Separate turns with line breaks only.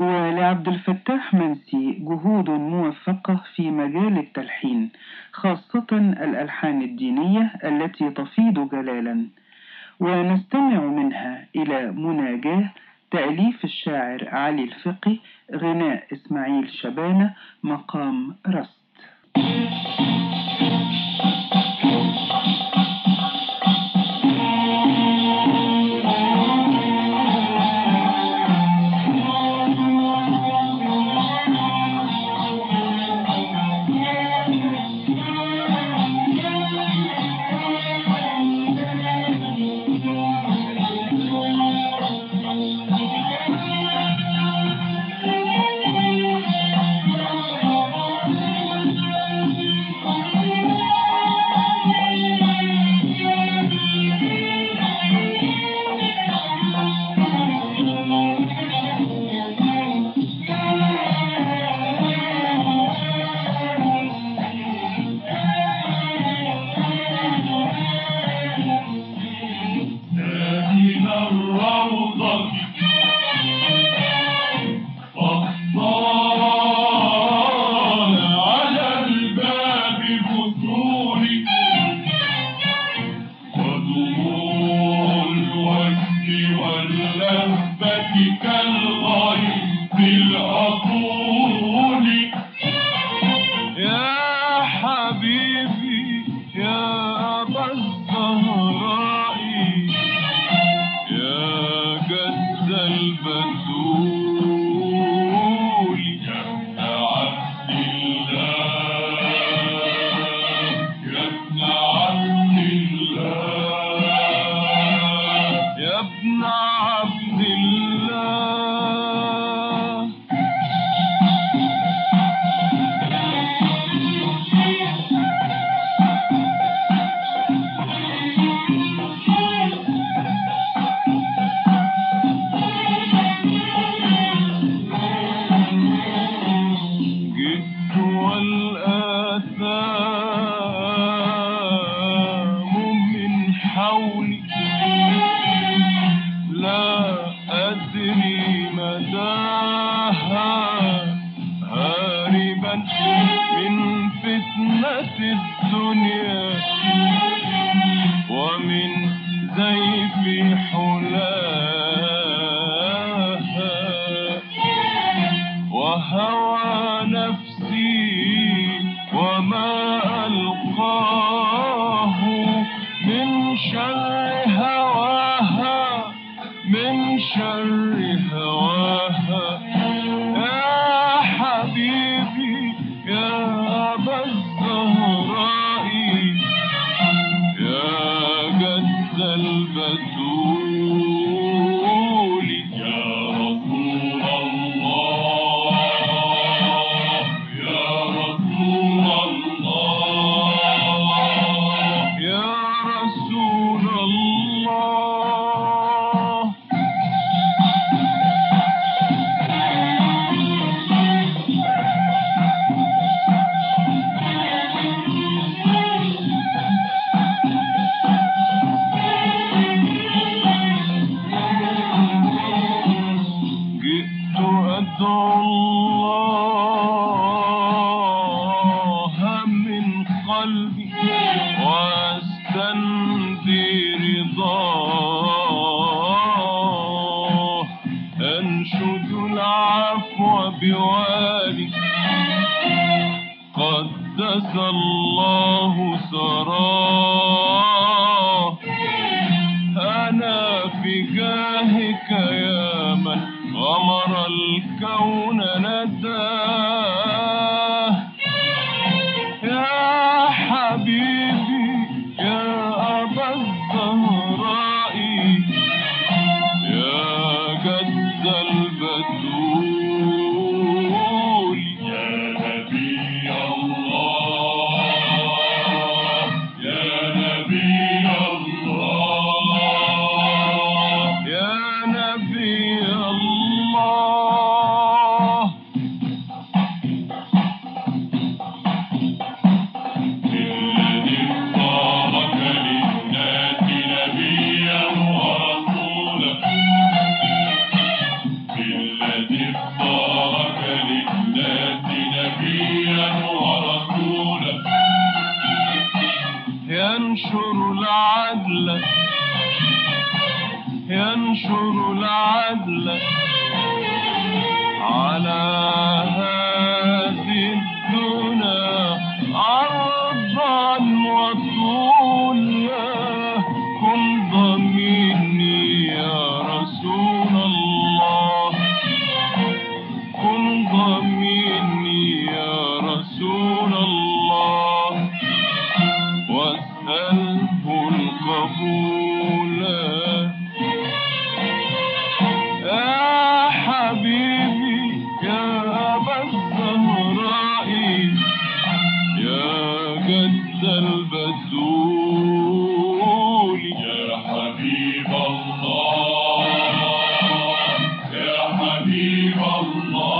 ولعبد الفتاح منسي جهود موفقة في مجال التلحين خاصة الألحان الدينية التي تفيض جلالا. ونستمع منها إلى مناجاة تأليف الشاعر علي الفقي غناء إسماعيل شبانة مقام رست.
الوجه واللهفة كالغيث الأطول
يا حبيبي يا أبا الزهراء يا جد البتول. هاربا من فتنة الدنيا ومن زيف حلاها وهوى نفسي وما ألقاه من شر هواها من شر البتول
الله
من قلبي واستندي رضاه. أنشد العفو بوالي. قدس الله سراه. ننشر العدل على
يا حبيب الله.